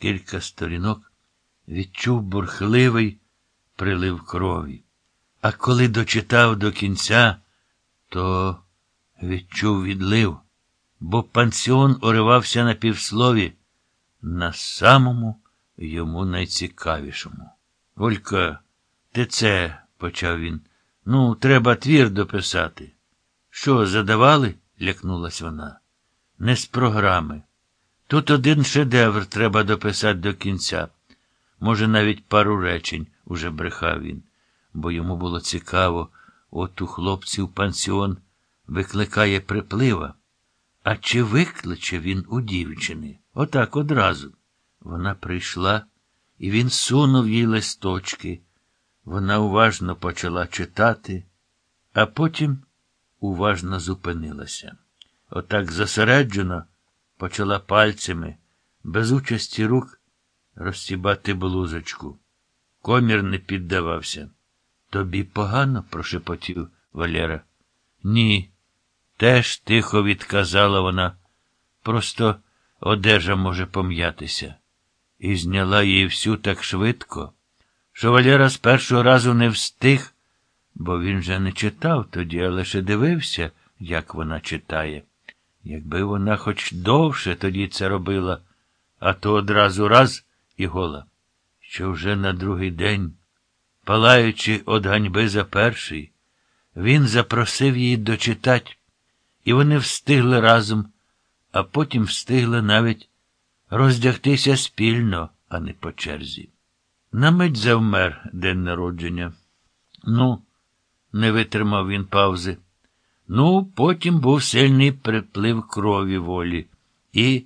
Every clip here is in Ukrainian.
кілька сторінок, відчув бурхливий прилив крові. А коли дочитав до кінця, то відчув відлив, бо пансіон уривався на півслові на самому йому найцікавішому. Олька, ти це, почав він. Ну, треба твір дописати. Що, задавали? лякнулась вона. Не з програми. Тут один шедевр треба дописати до кінця. Може, навіть пару речень, уже брехав він, бо йому було цікаво, от у хлопців пансіон викликає приплива. А чи викличе він у дівчини? Отак одразу. Вона прийшла, і він сунув їй листочки. Вона уважно почала читати, а потім уважно зупинилася. Отак зосереджено почала пальцями, без участі рук, розсібати блузочку. Комір не піддавався. Тобі погано? прошепотів Валера. Ні. Теж тихо відказала вона. Просто одежа може пом'ятися. І зняла її всю так швидко, що Валера з першого разу не встиг, бо він же не читав тоді, а лише дивився, як вона читає. Якби вона хоч довше тоді це робила, а то одразу раз і гола, що вже на другий день, палаючи од ганьби за перший, він запросив її дочитати, і вони встигли разом, а потім встигли навіть роздягтися спільно, а не по черзі. На мить завмер день народження. Ну, не витримав він паузи. Ну, потім був сильний приплив крові волі. І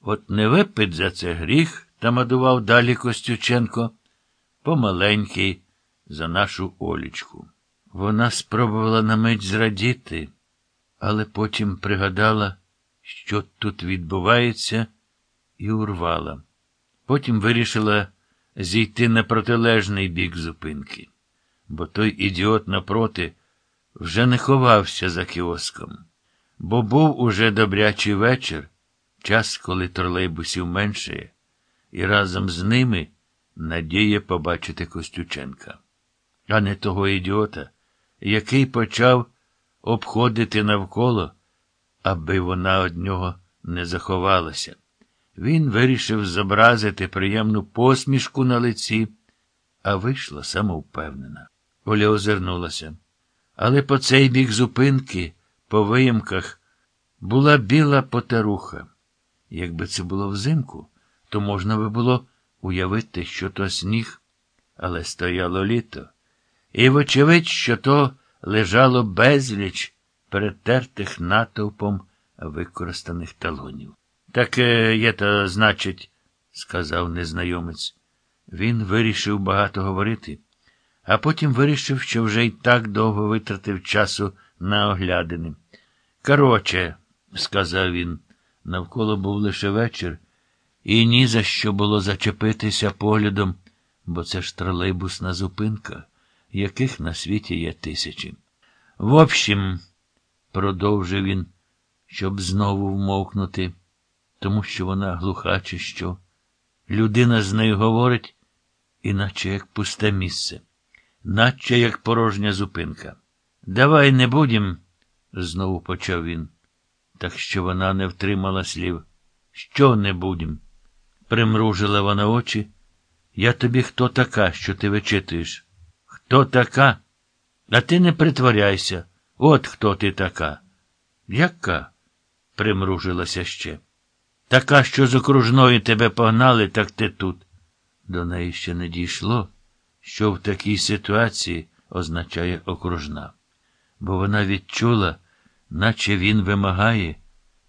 от не випить за це гріх, тамадував далі Костюченко, помаленький за нашу Олічку. Вона спробувала на мить зрадіти, але потім пригадала, що тут відбувається, і урвала. Потім вирішила зійти на протилежний бік зупинки, бо той ідіот напроти вже не ховався за кіоском, бо був уже добрячий вечір, час, коли тролейбусів меншає, і разом з ними надія побачити Костюченка, а не того ідіота, який почав обходити навколо, аби вона од нього не заховалася. Він вирішив зобразити приємну посмішку на лиці, а вийшла самовпевнена. Оля озирнулася. Але по цей бік зупинки, по виїмках, була біла потеруха. Якби це було взимку, то можна би було уявити, що то сніг, але стояло літо. І, вочевидь, що то лежало безліч перетертих натовпом використаних талонів. Таке є то, значить, сказав незнайомець. Він вирішив багато говорити а потім вирішив, що вже й так довго витратив часу на оглядини. Короче, сказав він, навколо був лише вечір, і ні за що було зачепитися поглядом, бо це ж тролейбусна зупинка, яких на світі є тисячі. В общем, продовжив він, щоб знову вмовкнути, тому що вона глуха, чи що. Людина з нею говорить, іначе як пусте місце наче як порожня зупинка. Давай не будем, знову почав він. Так що вона не втримала слів. Що не будем? Примружила вона очі. Я тобі хто така, що ти вичитуєш? Хто така? А ти не притворяйся. От хто ти така. Яка? примружилася ще. Така, що з окружної тебе погнали, так ти тут. До неї ще не дійшло що в такій ситуації означає окружна, бо вона відчула, наче він вимагає,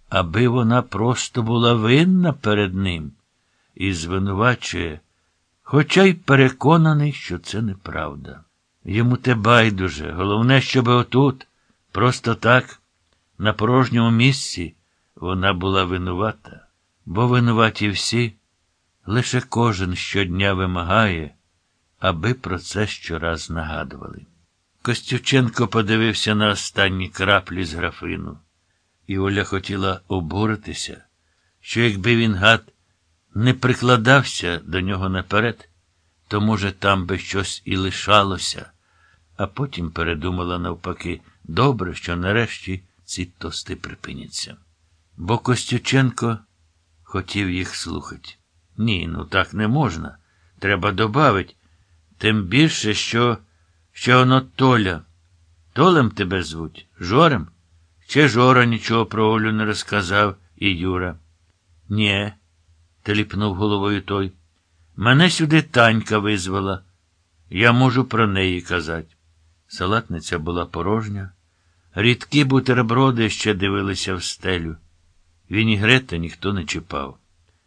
аби вона просто була винна перед ним і звинувачує, хоча й переконаний, що це неправда. Йому те байдуже, головне, щоб отут, просто так, на порожньому місці, вона була винувата, бо винуваті всі, лише кожен щодня вимагає аби про це щораз нагадували. Костюченко подивився на останні краплі з графину, і Оля хотіла обуритися, що якби він гад не прикладався до нього наперед, то, може, там би щось і лишалося, а потім передумала навпаки, добре, що нарешті ці тости припиняться. Бо Костюченко хотів їх слухати. Ні, ну так не можна. Треба добавить. Тим більше, що що воно Толя. Толем тебе звуть? Жорем? Ще Жора нічого про Олю не розказав і Юра. Нє, теліпнув головою той. Мене сюди танька визвала. Я можу про неї казати. Салатниця була порожня. Рідкі бутерброди ще дивилися в стелю. Вінігрета ніхто не чіпав.